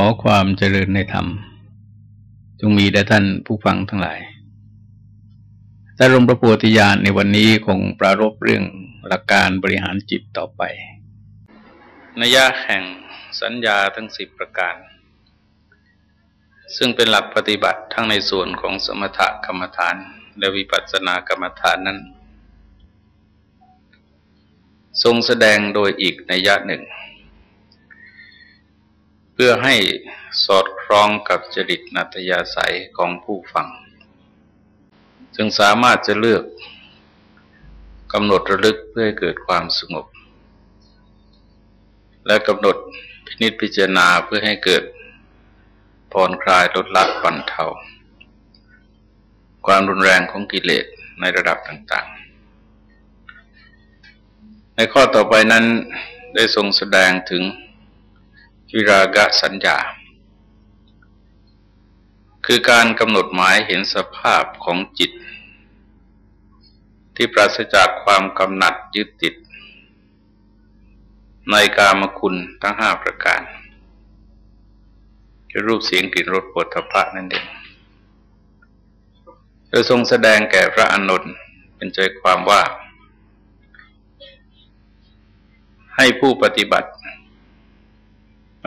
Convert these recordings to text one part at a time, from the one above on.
อความเจริญในธรรม จงมีแด่ท่านผู้ฟังทั้งหลายแต่รมประโพธิญาณในวันนี้คงปรารบเรื่องหลักการบริหารจิตต่อไปนัยะแห่งสัญญาทั้งสิบประการ ซึ่งเป็นหลักปฏิบัติทั้งในส่วนของสมถกรรมฐาน และวิปัสสนากรรมฐานนั้น ทรงแสดงโดยอีกนัยะหนึ่ง เพื่อให้สอดคล้องกับจริตนัตยาศัยของผู้ฟัง จึงสามารถจะเลือกกำหนดระลึกเพื่อให้เกิดความสงบ และกำหนดพินิจพิจารณาเพื่อให้เกิดผ่อนคลายลดละปันเทาความรุนแรงของกิเลสในระดับต่างๆ ในข้อต่อไปนั้นได้ทรงแสดงถึง วิรากะสัญญา คือการกำหนดหมายเห็นสภาพของจิต ที่ปราศจากความกำหนัดยึดติด ในกามคุณทั้งห้าประการคือรูปเสียงกลิ่นรสปวดทพะนั่นเองโดยทรงแสดงแก่พระอานนท์เป็นใจความว่า ให้ผู้ปฏิบัติ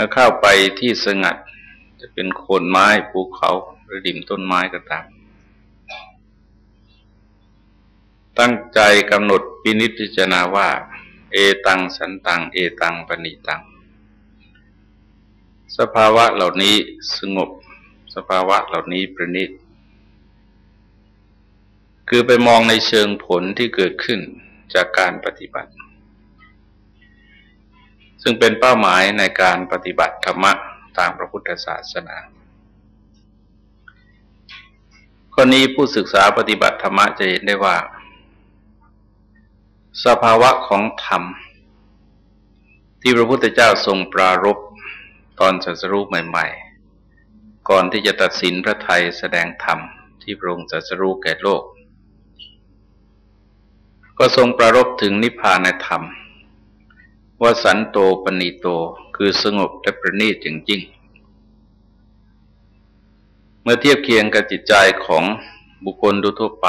มื่อเข้าไปที่สงัด จะเป็นโคนไม้ภูเขาหรือดิมต้นไม้ก็ตาม ตั้งใจกำหนดปินิพิจารณาว่า เอตังสันตัง เอตังปณิตัง สภาวะเหล่านี้สงบ สภาวะเหล่านี้ประณิตคือไปมองในเชิงผลที่เกิดขึ้นจากการปฏิบัติ ซึ่งเป็นเป้าหมายในการปฏิบัติธรรมะตามพระพุทธศาสนาคนนี้ผู้ศึกษาปฏิบัติธรรมะจะเห็นได้ว่า สภาวะของธรรม ที่พระพุทธเจ้าทรงปรารบตอนสัสรูปใหม่ ๆ ก่อนที่จะตัดสินพระไทยแสดงธรรมที่พระองค์สัสรูปแก่โลก ก็ทรงปรารบถึงนิพพานธรรม ว่าสันโตปณิโตคือสงบและประณีตจริงๆ เมื่อเทียบเคียงกับจิตใจของบุคคลทั่วไป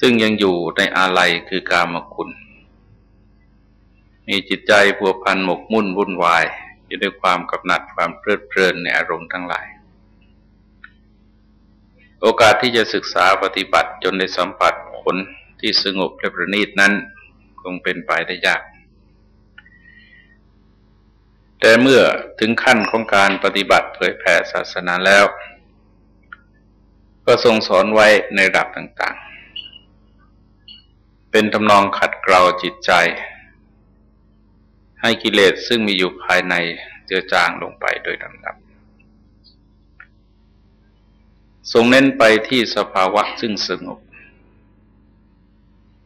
ซึ่งยังอยู่ในอาลัยคือกามคุณ มีจิตใจผัวพันหมกมุ่นวุ่นวาย อยู่ด้วยความกำหนัดความเพลิดเพลินในอารมณ์ทั้งหลาย โอกาสที่จะศึกษาปฏิบัติจนได้สัมผัสผลที่สงบและประณีตนั้น คงเป็นไปได้ยาก แต่เมื่อถึงขั้นของการปฏิบัติเผยแผ่ศาสนาแล้ว ก็ทรงสอนไว้ในระดับต่างๆ เป็นตำนองขัดเกลาจิตใจ ให้กิเลสซึ่งมีอยู่ภายในเจือจางลงไปโดยลำดับทรงเน้นไปที่สภาวะซึ่งสงบ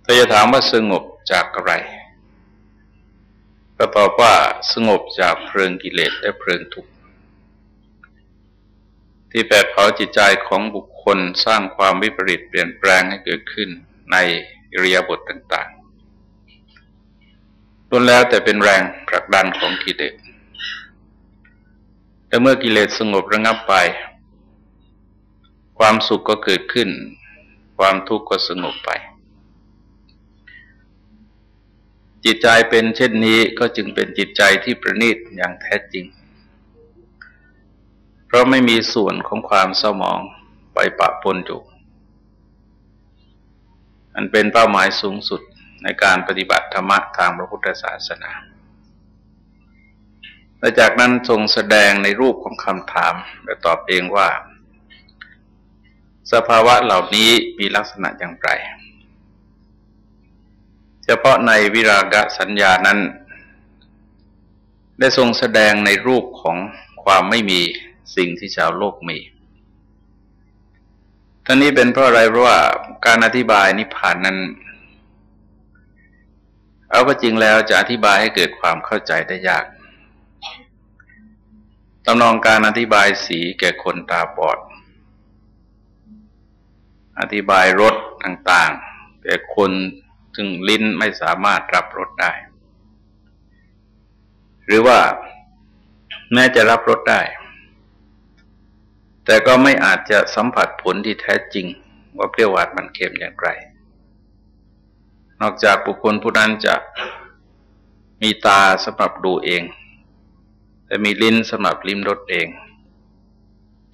ถ้าจะถามว่าสงบ จากอะไร ก็ตอบว่าสงบจากเพลิงกิเลสและเพลิงทุกข์ที่แปดเผาจิตใจของบุคคลสร้างความวิปริตเปลี่ยนแปลงให้เกิดขึ้นในอริยบทต่างๆล้วนแล้วแต่เป็นแรงผลักดันของกิเลสแต่เมื่อกิเลสสงบระงับไป ความสุขก็เกิดขึ้น ความทุกข์ก็สงบไป จิตใจเป็นเช่นนี้ก็จึงเป็นจิตใจที่ประณีตอย่างแท้จริง เพราะไม่มีส่วนของความเศร้าหมองไปปะปนอยู่อันเป็นเป้าหมายสูงสุดในการปฏิบัติธรรมะทางพระพุทธศาสนาและจากนั้นทรงแสดงในรูปของคำถามและตอบเองว่า สภาวะเหล่านี้มีลักษณะอย่างไร เฉพาะในวิรากะสัญญานั้น ได้ทรงแสดงในรูปของความไม่มีสิ่งที่ชาวโลกมีท่านี้เป็นเพราะอะไรเพราะว่าการอธิบายนิพพานนั้น เอาก็จริงแล้วจะอธิบายให้เกิดความเข้าใจได้ยากตำนองการอธิบายสีแก่คนตาบอด อธิบายรสต่างๆ แก่คน ซึ่งลิ้นไม่สามารถรับรสได้ หรือว่าแม้จะรับรสได้ แต่ก็ไม่อาจจะสัมผัสผลที่แท้จริง ว่าเปรี้ยวหวานมันเค็มอย่างไร นอกจากบุคคลผู้นั้นจะมีตาสำหรับดูเองแต่มีลิ้นสำหรับลิ้มรสเอง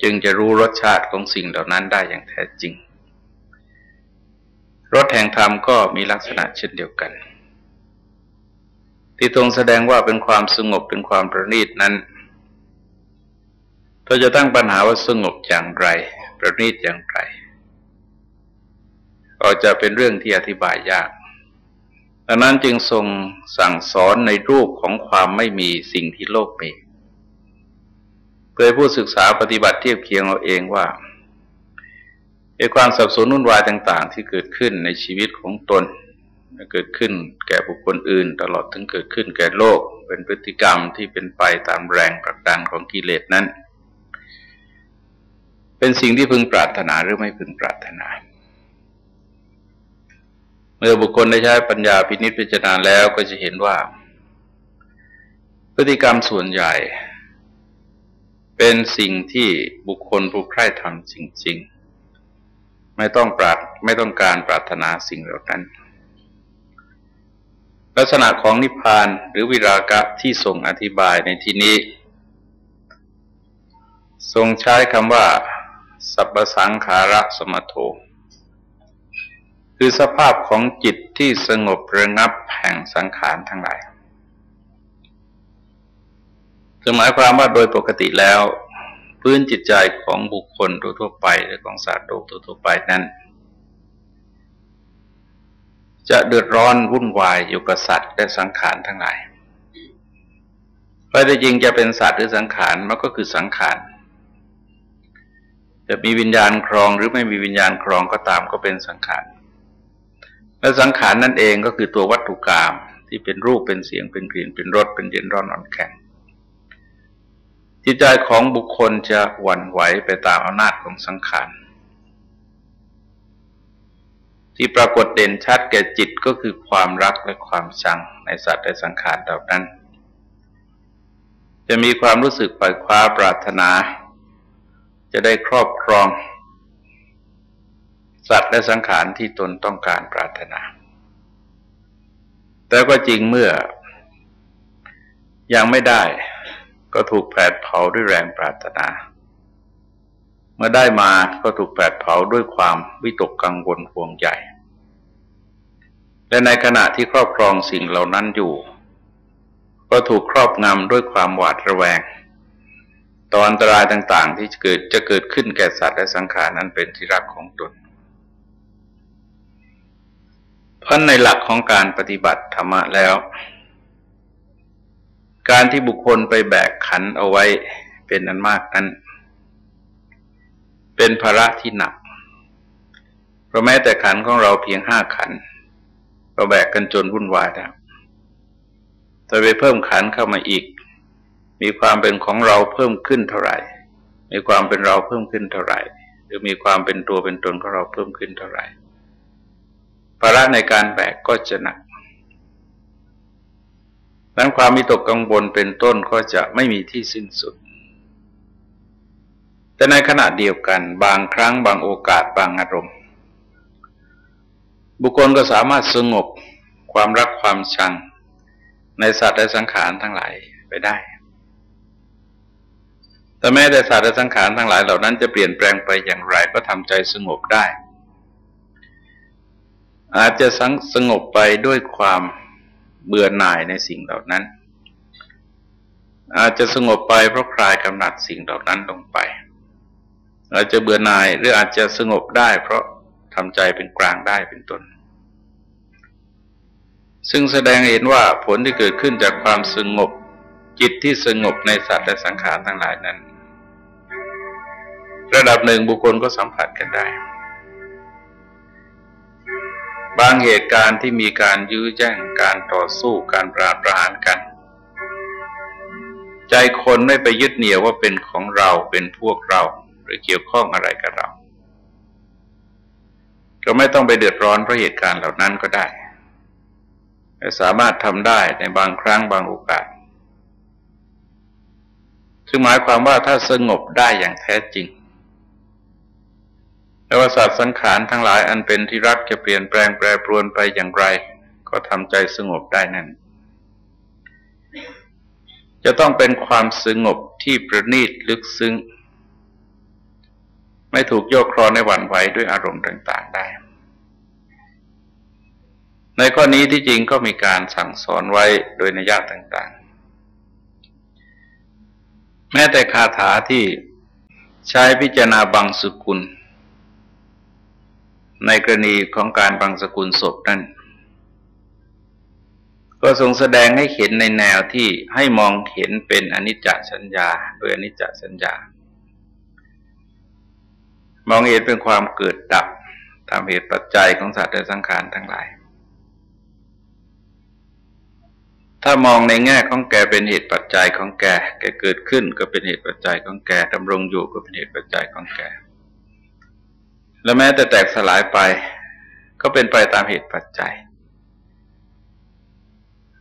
จึงจะรู้รสชาติของสิ่งเหล่านั้นได้อย่างแท้จริง รสแห่งธรรมก็มีลักษณะเช่นเดียวกัน ที่ตรงแสดงว่าเป็นความสงบเป็นความประณีตนั้นเราจะตั้งปัญหาว่าสงบอย่างไร ประณีตอย่างไรก็จะเป็นเรื่องที่อธิบายยากดังนั้นจึงทรงสั่งสอนในรูปของความไม่มีสิ่งที่โลกมีเพื่อผู้ศึกษาปฏิบัติเทียบเคียงเอาเองว่า ไอ้ความสับสนวุ่นวายต่าง ๆ ที่เกิดขึ้นในชีวิตของตนเกิดขึ้นแก่บุคคลอื่น ตลอดถึงเกิดขึ้นแก่โลก เป็นพฤติกรรมที่เป็นไปตามแรงผลักดันของกิเลสนั้น เป็นสิ่งที่พึงปรารถนาหรือไม่พึงปรารถนา เมื่อบุคคลได้ใช้ปัญญาพินิจพิจารณาแล้วก็จะเห็นว่า พฤติกรรมส่วนใหญ่ เป็นสิ่งที่บุคคลผู้ใคร่ทำจริง ๆ ไม่ต้องปรารไม่ต้องการปรารถนาสิ่งเหล่านั้น ลักษณะของนิพพานหรือวิรากะที่ทรงอธิบายในที่นี้ ทรงใช้คำว่า สัพสังขาระสมโท คือสภาพของจิตที่สงบระงับแห่งสังขารทั้งหลายคือหมายความว่าโดยปกติแล้ว พื้นจิตใจของบุคคลทั่วไปหรือของสัตว์โลกทั่วไปนั้น จะเดือดร้อนวุ่นวายอยู่กับสัตว์และสังขารทั้งหลายเพราะจริงจะเป็นสัตว์หรือสังขารมันก็คือสังขารจะมีวิญญาณครองหรือไม่มีวิญญาณครองก็ตามก็เป็นสังขารและสังขารนั่นเองก็คือตัววัตถุกรรมที่เป็นรูปเป็นเสียงเป็นกลิ่นเป็นรสเป็นเย็นร้อนอ่อนแข็ง จิตใจของบุคคลจะหวั่นไหวไปตามอำนาจของสังขารที่ปรากฏเด่นชัดแก่จิตก็คือความรักและความชังในสัตว์และสังขารเหล่านั้น จะมีความรู้สึกปล่อยคว้าปรารถนา จะได้ครอบครอง สัตว์และสังขารที่ตนต้องการปรารถนา แต่ก็จริงเมื่อยังไม่ได้ ก็ถูกแผดเผาด้วยแรงปรารถนา เมื่อได้มาก็ถูกแผดเผาด้วยความวิตกกังวลห่วงใหญ่และในขณะที่ครอบครองสิ่งเหล่านั้นอยู่ ก็ถูกครอบงำด้วยความหวาดระแวงตอนอันตรายต่าง ๆ ที่จะเกิดจะเกิดขึ้นแก่สัตว์และสังขารนั้นเป็นที่รักของตนเพราะในหลักของการปฏิบัติธรรมะแล้ว การที่บุคคลไปแบกขันเอาไว้เป็นอันมากนั้น เป็นภาระที่หนัก เพราะแม้แต่ขันของเราเพียงห้าขันเราแบกกันจนวุ่นวายแล้วแต่ไปเพิ่มขันเข้ามาอีก มีความเป็นของเราเพิ่มขึ้นเท่าไหร่ มีความเป็นเราเพิ่มขึ้นเท่าไหร่ หรือมีความเป็นตัวเป็นตนของเราเพิ่มขึ้นเท่าไหร่ภาระในการแบกก็จะหนัก นั้นความมีตกกังวลเป็นต้นก็จะไม่มีที่สิ้นสุด แต่ในขณะเดียวกัน บางครั้งบางโอกาสบางอารมณ์ บุคคลก็สามารถสงบความรักความชัง ในสัตว์และสังขารทั้งหลายไปได้ แต่แม้แต่สัตว์และสังขารทั้งหลายเหล่านั้นจะเปลี่ยนแปลงไปอย่างไรก็ทำใจสงบได้ อาจจะสังสงบไปด้วยความ เบื่อหน่ายในสิ่งเหล่านั้น อาจจะสงบไปเพราะคลายกำหนัดสิ่งเหล่านั้นลงไป อาจจะเบื่อหน่ายหรืออาจจะสงบได้เพราะทำใจเป็นกลางได้เป็นต้นซึ่งแสดงเห็นว่าผลที่เกิดขึ้นจากความสงบจิตที่สงบในสัตว์และสังขารทั้งหลายนั้น ระดับหนึ่งบุคคลก็สัมผัสกันได้ บางเหตุการณ์ที่มีการยื้อแย่งการต่อสู้การปราบปรานกัน ใจคนไม่ไปยึดเหนี่ยวว่าเป็นของเราเป็นพวกเรา หรือเกี่ยวข้องอะไรกับเรา ก็ไม่ต้องไปเดือดร้อนเพราะเหตุการณ์เหล่านั้นก็ได้สามารถทำได้ในบางครั้งบางโอกาสคือหมายความว่าถ้าสงบได้อย่างแท้จริง แล้ว่าสัตว์สังขารทั้งหลายอันเป็นที่รักจะเปลี่ยนแปลงแปรปรวนไปอย่างไร ก็ทำใจสงบได้นั่น จะต้องเป็นความสงบที่ประณีตลึกซึ้ง ไม่ถูกโยกครอในหวั่นไหวด้วยอารมณ์ต่าง ๆ ได้ ในข้อนี้ที่จริงก็มีการสั่งสอนไว้โดยนัยยะต่าง ๆ แม้แต่คาถาที่ใช้พิจารณาบางสุกุล ในกรณีของการบังสกุลศพนั้นก็ทรงแสดงให้เห็นในแนวที่ให้มองเห็นเป็นอนิจจสัญญาโดยอนิจจสัญญามองเห็นเป็นความเกิดดับตามเหตุปัจจัยของสัตว์และสังขารทั้งหลาย ถ้ามองในแง่ของแกเป็นเหตุปัจจัยของแก แกเกิดขึ้นก็เป็นเหตุปัจจัยของแกดำรงอยู่ก็เป็นเหตุปัจจัยของแกแและแม้แต่แตกสลายไป ก็เป็นไปตามเหตุปัจจัย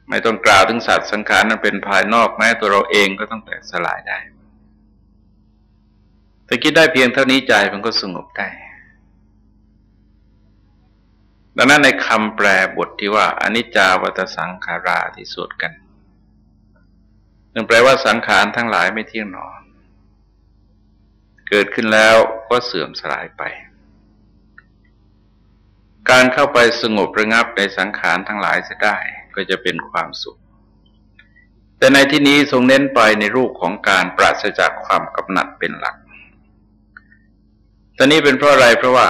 ไม่ต้องกล่าวถึงสัตว์สังขารนั้นเป็นภายนอกแม้ตัวเราเองก็ต้องแตกสลายได้แต่คิดได้เพียงเท่านี้ใจมันก็สงบได้ ดังนั้นในคำแปลบทที่ว่าอนิจจาวัตสังขาราที่สวดกันนั่นแปลว่าสังขารทั้งหลายไม่เที่ยงหนอ เกิดขึ้นแล้วก็เสื่อมสลายไป การเข้าไปสงบระงับในสังขารทั้งหลายจะได้ก็จะเป็นความสุข แต่ในที่นี้ทรงเน้นไปในรูปของการปราศจากความกำหนัดเป็นหลักตอนนี้เป็นเพราะอะไรเพราะว่า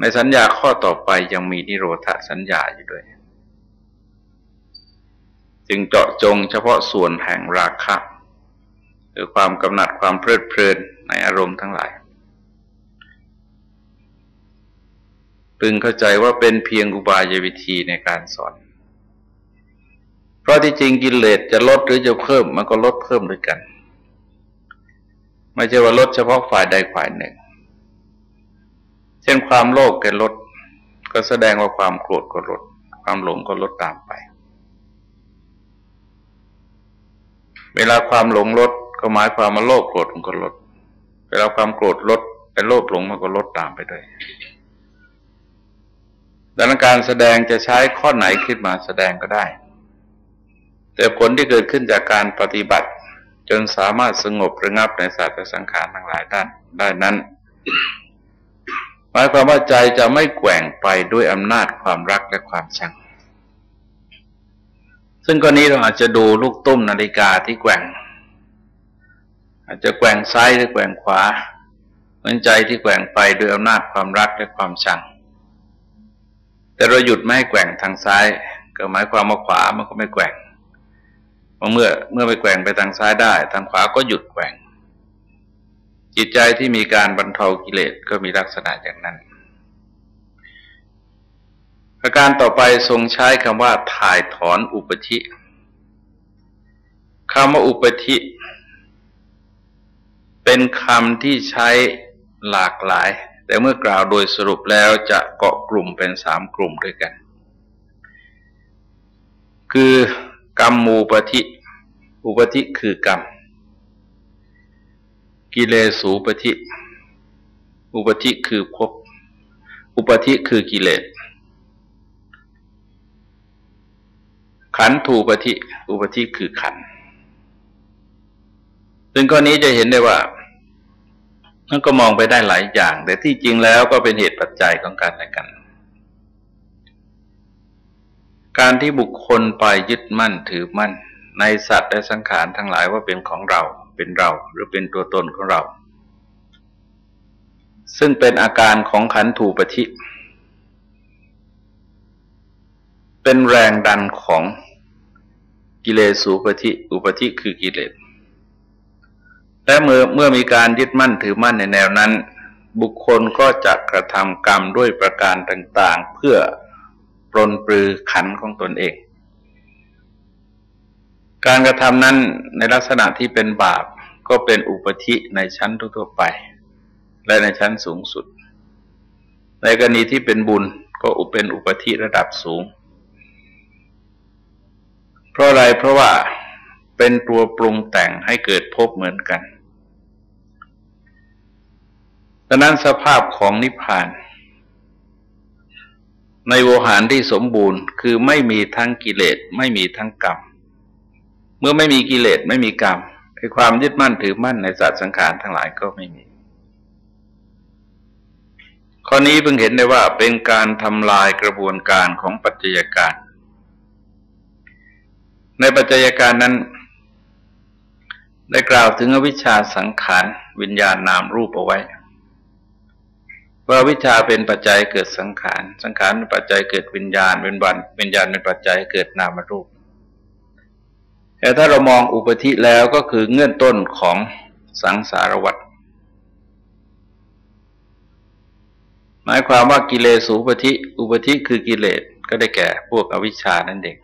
ในสัญญาข้อต่อไปยังมีนิโรธสัญญาอยู่ด้วย จึงเจาะจงเฉพาะส่วนแห่งราคะ หรือความกำหนัดความเพลิดเพลินในอารมณ์ทั้งหลาย พึงเข้าใจว่าเป็นเพียงอุบายวิธีในการสอน เพราะที่จริงกิเลสจะลดหรือจะเพิ่มมันก็ลดเพิ่มด้วยกัน ไม่ใช่ว่าลดเฉพาะฝ่ายใดฝ่ายหนึ่ง เช่นความโลภแกลด ก็แสดงว่าความโกรธก็ลด ความหลงก็ลดตามไป เวลาความหลงลดก็หมายความมาโลภโกรธมันก็ลด เวลาความโกรธลดไอ้โลภหลงมันก็ลดตามไปด้วย ดังนั้นการแสดงจะใช้ข้อไหนขึ้นมาแสดงก็ได้ แต่ผลที่เกิดขึ้นจากการปฏิบัติ จนสามารถสงบระงับในศาสตร์สังขารทั้งหลายด้านได้นั้นหมายความว่าใจจะไม่แกว่งไปด้วยอำนาจความรักและความชัง ซึ่งกรณีเราอาจจะดูลูกตุ้มนาฬิกาที่แกว่ง อาจจะแกว่งซ้ายหรือแกว่งขวาเหมือนใจที่แกว่งไปด้วยอำนาจความรักและความชัง แต่เราหยุดไม่ให้แกว่งทางซ้าย ก็หมายความว่าขวามันก็ไม่แกว่งเมื่อเมื่อไปแกว่งไปทางซ้ายได้ ทางขวาก็หยุดแกว่ง จิตใจที่มีการบรรเทากิเลสก็มีลักษณะอย่างนั้น ประการต่อไปทรงใช้คำว่าถ่ายถอนอุปธิคำว่าอุปธิ เป็นคำที่ใช้หลากหลาย แต่เมื่อกล่าวโดยสรุปแล้วจะเกาะกลุ่มเป็นสามกลุ่มด้วยกัน คือกรรมมูปธิ อุปธิคือกรรม กิเลสูปธิ อุปธิคือภพ อุปธิคือกิเลส ขันธูปธิ อุปธิคือขันซึ่งข้อนี้จะเห็นได้ว่า มันก็มองไปได้หลายอย่าง แต่ที่จริงแล้วก็เป็นเหตุปัจจัยของการและกัน การที่บุคคลไปยึดมั่นถือมั่น ในสัตว์และสังขารทั้งหลายว่าเป็นของเรา เป็นเราหรือเป็นตัวตนของเรา ซึ่งเป็นอาการของขันถูปฏิเป็นแรงดันของกิเลสูปฏิอุปธิคือกิเลส และเมื่อเมื่อมีการยึดมั่นถือมั่นในแนวนั้น บุคคลก็จะกระทำกรรมด้วยประการต่างๆ เพื่อปรนปลือขันของตนเอง การกระทำนั้นในลักษณะที่เป็นบาปก็เป็นอุปธิในชั้นทั่วไป และในชั้นสูงสุด ในกรณีที่เป็นบุญก็อุเป็นอุปธิระดับสูง เพราะอะไรเพราะว่าเป็นตัวปรุงแต่งให้เกิดพบเหมือนกัน ดังนั้นสภาพของนิพพาน ในโวหารที่สมบูรณ์ คือไม่มีทั้งกิเลสไม่มีทั้งกรรม เมื่อไม่มีกิเลสไม่มีกรรมไอ้ความยึดมั่นถือมั่นในสัตว์สังขารทั้งหลายก็ไม่มี ข้อนี้เพิ่งเห็นได้ว่าเป็นการทำลายกระบวนการของปัจจัยการ ในปัจจัยการนั้นได้กล่าวถึงอวิชชาสังขารวิญญาณนามรูปเอาไว้ ว่าวิชาเป็นปัจจัยเกิดสังขาร สังขารเป็นปัจจัยเกิดวิญญาณเป็นวันวิญญาณเป็นปัจจัยเกิดนามรูป แต่ถ้าเรามองอุปธิแล้วก็คือเงื่อนต้นของสังสารวัฏหมายความว่ากิเลสอุปธิอุปธิคือกิเลสก็ได้แก่พวกอวิชชานั่นเอง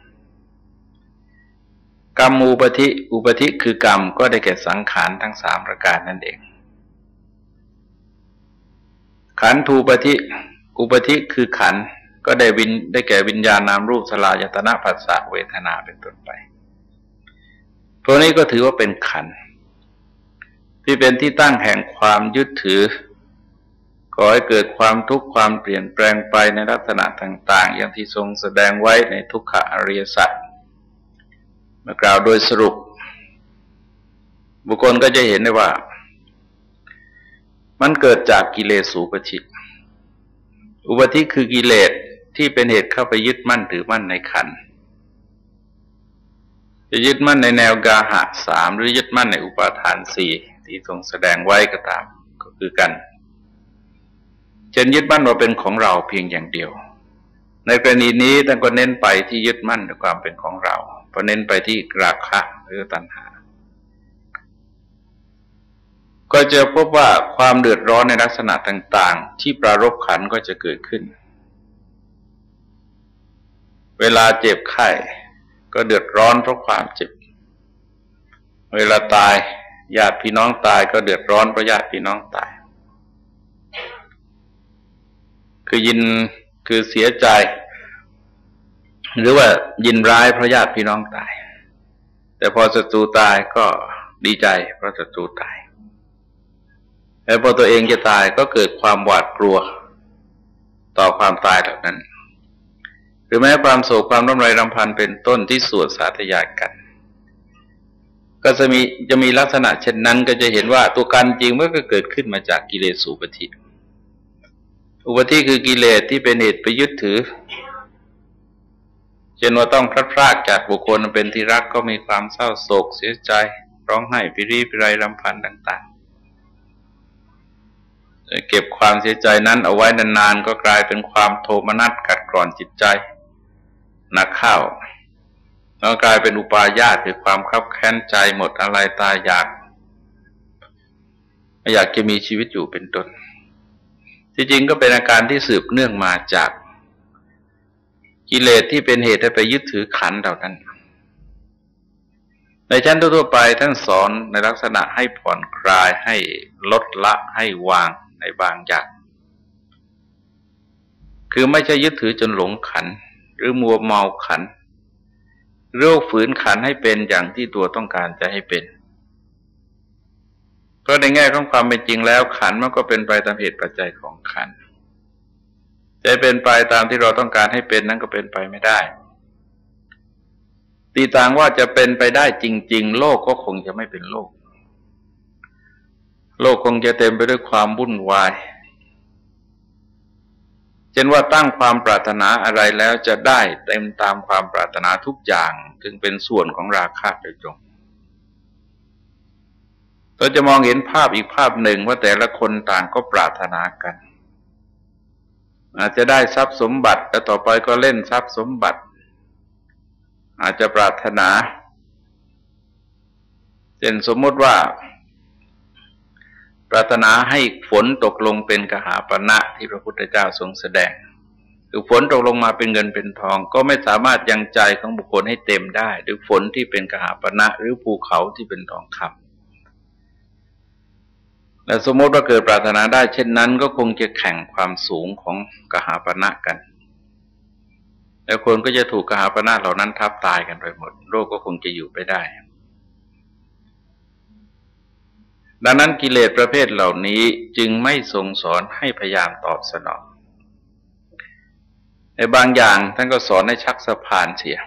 กรรมอุปธิอุปธิคือกรรมก็ได้แก่สังขารทั้งสามประการนั่นเอง ขันธูปธิอุปธิคือขันก็ได้วินได้แก่วิญญาณนามรูปสลายตนะปัสสะเวทนาเป็นต้นไปพวกนี้ก็ถือว่าเป็นขันที่เป็นที่ตั้งแห่งความยึดถือก่อให้เกิดความทุกข์ความเปลี่ยนแปลงไปในลักษณะต่าง ๆ อย่างที่ทรงแสดงไว้ในทุกขอริยสัจเมื่อกล่าวโดยสรุป บุคคลก็จะเห็นได้ว่า มันเกิดจากกิเลสูปชิตอุปธิคือกิเลสที่เป็นเหตุเข้าไปยึดมั่นถือมั่นในขันจะยึดมั่นในแนวกาหะสามหรือยึดมั่นในอุปาทานสี่ที่ทรงแสดงไว้ก็ตามก็คือกันเช่นยึดมั่นว่าเป็นของเราเพียงอย่างเดียว ในกรณีนี้ท่านก็เน้นไปที่ยึดมั่นในความเป็นของเราพราะเน้นไปที่ราคะหรือตัณหา ก็จะพบว่าความเดือดร้อนในลักษณะต่าง ๆ ที่ปรารบขันก็จะเกิดขึ้น เวลาเจ็บไข้ก็เดือดร้อนเพราะความเจ็บ เวลาตายญาติพี่น้องตายก็เดือดร้อนเพราะญาติพี่น้องตาย คือยินคือเสียใจ หรือว่ายินร้ายเพราะญาติพี่น้องตาย แต่พอศัตรูตายก็ดีใจเพราะศัตรูตาย แล้วพอตัวเองจะตายก็เกิดความหวาดกลัว ต่อความตายเหล่านั้น หรือแม้ความโศกความร่ำไรรำพันเป็นต้นที่สวดสาธยายกัน ก็จะมีจะมีลักษณะเช่นนั้นก็จะเห็นว่าตัวการจริงมันก็เกิดขึ้นมาจากกิเลสอุปธิอุปธิคือกิเลสที่เป็นเหตุไปยึดถือเช่นว่าต้องพลัดพรากจากบุคคลเป็นที่รักก็มีความเศร้าโศกเสียใจ ร้องไห้ปิรีปิไรรำพันต่าง เก็บความเสียใจนั้นเอาไว้นานๆก็กลายเป็นความโทมนัสกัดกร่อนจิตใจหนักข้าวแล้วกลายเป็นอุปาญาตคือความคับแค้นใจหมดอะไรตายอยากไม่อยากจะมีชีวิตอยู่เป็นต้นที่จริงก็เป็นอาการที่สืบเนื่องมาจากกิเลสที่เป็นเหตุให้ไปยึดถือขันเหล่านั้น ในชั้นทั่วไปท่านสอนในลักษณะให้ผ่อนคลายให้ลดละให้วาง ในบางอย่าง คือไม่ใช่ยึดถือจนหลงขัน หรือมัวเมาขันเรื่องฝืนขันให้เป็นอย่างที่ตัวต้องการจะให้เป็นก็ในแง่ของความเป็นจริงแล้วขันมันก็เป็นไปตามเหตุปัจจัยของขันจะเป็นไปตามที่เราต้องการให้เป็นนั่นก็เป็นไปไม่ได้ ตีต่างว่าจะเป็นไปได้จริง ๆ โลกก็คงจะไม่เป็นโลก โลกคงจะเต็มไปด้วยความวุ่นวายเช่นว่าตั้งความปรารถนาอะไรแล้วจะได้เต็มตามความปรารถนาทุกอย่างจึงเป็นส่วนของราคะโดยตรงเราจะมองเห็นภาพอีกภาพหนึ่งว่าแต่ละคนต่างก็ปรารถนากัน อาจจะได้ทรัพย์สมบัติแล้วต่อไปก็เล่นทรัพย์สมบัติ อาจจะปรารถนาเช่นสมมติว่า ปรารถนาให้ฝนตกลงเป็นกหาปณะที่พระพุทธเจ้าทรงแสดงคือฝนตกลงมาเป็นเงินเป็นทอง ก็ไม่สามารถยังใจของบุคคลให้เต็มได้หรือฝนที่เป็นกหาปณะหรือภูเขาที่เป็นทองคำและสมมติว่าเกิดปรารถนาได้ เช่นนั้นก็คงจะแข่งความสูงของกหาปณะกันแล้วคนก็จะถูกกหาปณะเหล่านั้นทับตายกันไปหมด โลกก็คงจะอยู่ไปได้ ดังนั้นกิเลสประเภทเหล่านี้จึงไม่ทรงสอนให้พยายามตอบสนองในบางอย่างท่านก็สอนให้ชักสะพานเสีย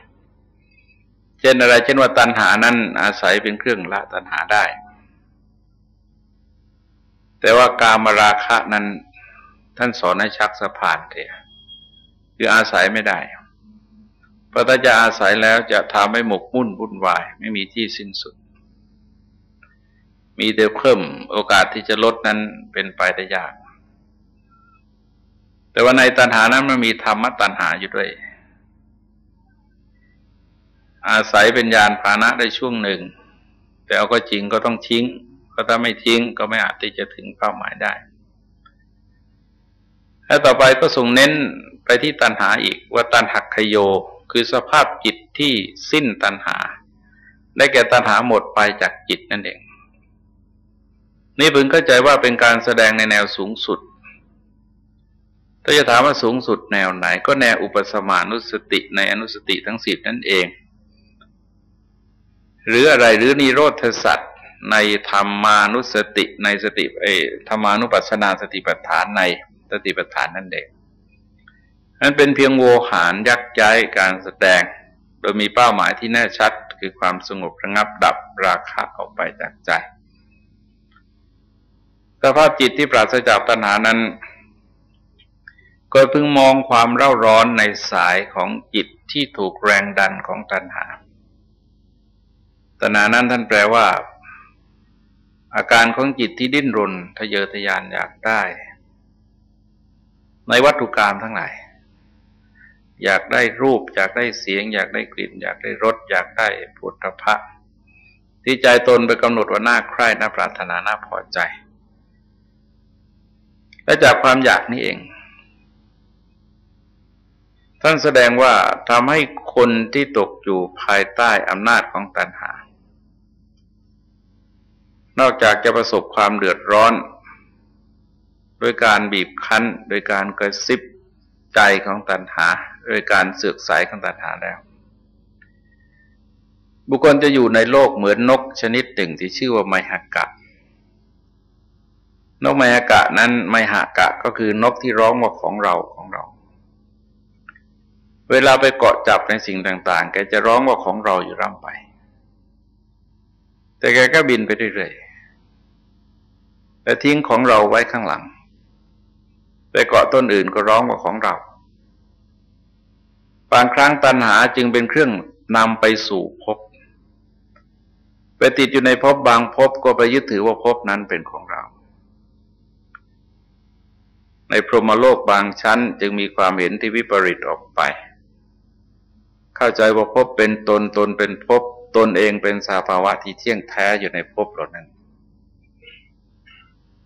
เช่นอะไร เช่นว่าตัณหานั้นอาศัยเป็นเครื่องละตัณหาได้ แต่ว่ากามราคะนั้น ท่านสอนให้ชักสะพานเสียคืออาศัยไม่ได้ เพราะถ้าจะอาศัยแล้วจะทำให้หมกมุ่นวุ่นวาย ไม่มีที่สิ้นสุด มีแต่เพิ่มโอกาสที่จะลดนั้นเป็นไปได้ยาก แต่ว่าในตัณหานั้นมันมีธรรมตัณหาอยู่ด้วย อาศัยเป็นญาณพานะได้ช่วงหนึ่ง แต่เอาก็จริงก็ต้องทิ้งเพราะถ้าไม่ทิ้งก็ไม่อาจที่จะถึงเป้าหมายได้และต่อไปก็ส่งเน้นไปที่ตัณหาอีกว่าตัณหักขโย คือสภาพจิตที่สิ้นตัณหา ได้แก่ตัณหาหมดไปจากจิตนั่นเอง นี่พึงเข้าใจว่าเป็นการแสดงในแนวสูงสุด ถ้าจะถามว่าสูงสุดแนวไหน ก็แนวอุปสมานุสติในอนุสติทั้งสิบนั่นเอง หรืออะไรหรือนิโรธสัตว์ในธรรมานุสติในสติเอธรรมานุปัสสนาสติปัฏฐานในสติปัฏฐานนั่นเองนั้นเป็นเพียงโวหารยักย้ายการแสดง โดยมีเป้าหมายที่แน่ชัดคือความสงบระงับดับราคะออกไปจากใจ สภาพจิตที่ปราศจากตัณหานั้น ก็พึงมองความเร่าร้อนในสายของจิตที่ถูกแรงดันของตัณหา ตัณหานั้นท่านแปลว่า อาการของจิตที่ดิ้นรนทะเยอทะยานอยากได้ ในวัตถุกรรมทั้งหลายอยากได้รูป อยากได้เสียง อยากได้กลิ่น อยากได้รส อยากได้พุทธภะที่ใจตนไปกำหนดว่าน่าใคร่น่าปรารถนาน่าพอใจ และจากความอยากนี้เอง ท่านแสดงว่าทำให้คนที่ตกอยู่ภายใต้อำนาจของตัณหา นอกจากจะประสบความเดือดร้อน โดยการบีบคั้น โดยการกระซิบใจของตัณหา โดยการเสือกสายของตัณหาแล้ว บุคคลจะอยู่ในโลกเหมือนนกชนิดหนึ่งที่ชื่อว่าไมหกะ นกไมหกะนั้นไมหกะก็คือนกที่ร้องว่าของเราของเรา เวลาไปเกาะจับในสิ่งต่างๆ แกจะร้องว่าของเราอยู่ร่ำไป แต่แกก็บินไปเรื่อยๆและทิ้งของเราไว้ข้างหลัง ไปเกาะต้นอื่นก็ร้องว่าของเรา บางครั้งตัณหาจึงเป็นเครื่องนำไปสู่ภพไปติดอยู่ในภพบางภพก็ไปยึดถือว่าภพนั้นเป็นของเรา ในพรหมโลกบางชั้นจึงมีความเห็นที่วิปริตออกไป เข้าใจว่าภพเป็นตนตนเป็นภพตนเองเป็นสาภาวะที่เที่ยงแท้อยู่ในภพเหล่านั้น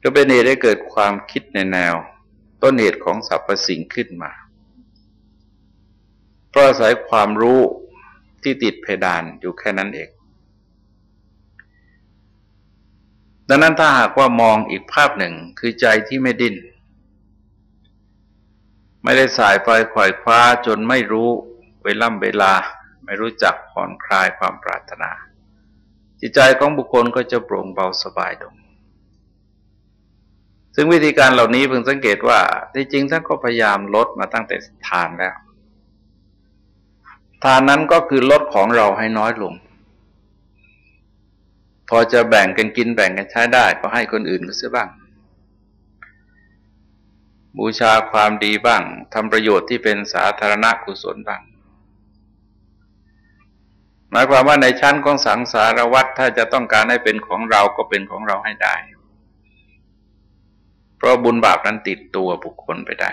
ก็เป็นเหตุได้เกิดความคิดในแนว ต้นเหตุของสรรพสิ่งขึ้นมาเพราะอาศัยความรู้ที่ติดเพดานอยู่แค่นั้นเอง ดังนั้นถ้าหากว่ามองอีกภาพหนึ่งคือใจที่ไม่ดิ้น ไม่ได้สายไฟขวายคว้าจนไม่รู้เวล่ำเวลา ไม่รู้จักผ่อนคลายความปรารถนา จิตใจของบุคคลก็จะโปร่งเบาสบายลงซึ่งวิธีการเหล่านี้เพิ่งสังเกตว่าที่จริงท่านก็พยายามลดมาตั้งแต่ทานแล้ว ทานนั้นก็คือลดของเราให้น้อยลง พอจะแบ่งกันกินแบ่งกันใช้ได้ ก็ให้คนอื่นก็เสียบ้าง บูชาความดีบ้างทำประโยชน์ที่เป็นสาธารณกุศลบ้าง หมายความว่าในชั้นของสังสารวัตรถ้าจะต้องการให้เป็นของเราก็เป็นของเราให้ได้ เพราะบุญบาปนั้นติดตัวบุคคลไปได้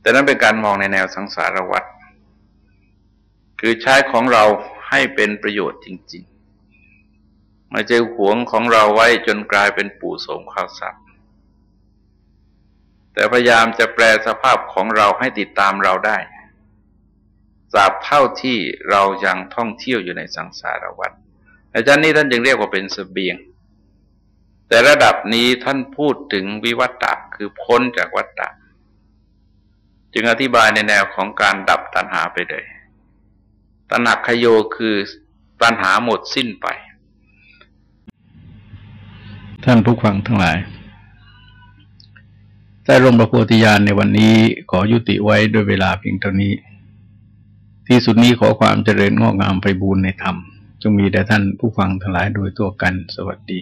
แต่นั้นเป็นการมองในแนวสังสารวัฏคือใช้ของเราให้เป็นประโยชน์จริงๆไม่ใช่หวงของเราไว้จนกลายเป็นปู่โสมข้าวสับ แต่พยายามจะแปลสภาพของเราให้ติดตามเราได้ตราบเท่าที่เรายังท่องเที่ยวอยู่ในสังสารวัฏอาจารย์นี้ท่านจึงเรียกว่าเป็นสเสบียง แต่ระดับนี้ท่านพูดถึงวิวัตตะคือพ้นจากวัตตะ จึงอธิบายในแนวของการดับตัณหาไปเลยตัณหาขโยคือตัณหาหมดสิ้นไป ท่านผู้ฟังทั้งหลาย ใต้ร่มพระโพธิญาณในวันนี้ขอยุติไว้ด้วยเวลาเพียงเท่านี้ ที่สุดนี้ขอความเจริญงอกงามไปบูรณนธรรม จงมีแด่ท่านผู้ฟังทั้งหลายโดยตัวกันสวัสดี